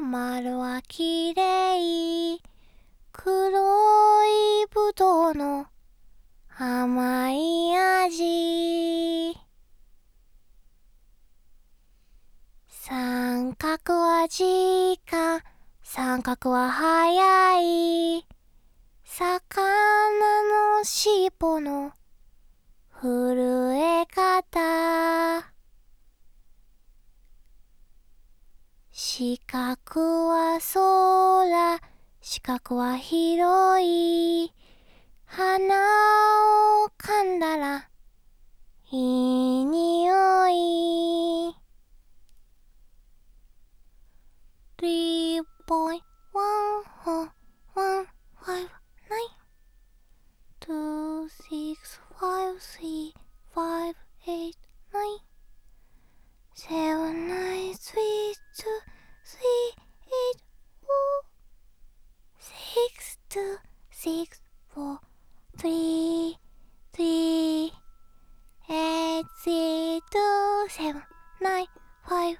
丸はきれい黒いぶどうの甘い味。三角は時間三角は早い。魚の尻尾の震四角は空四角は広い。花を噛んだらいい匂い。 three point one four one five nine two six five three six four three three eight six, two, seven nine five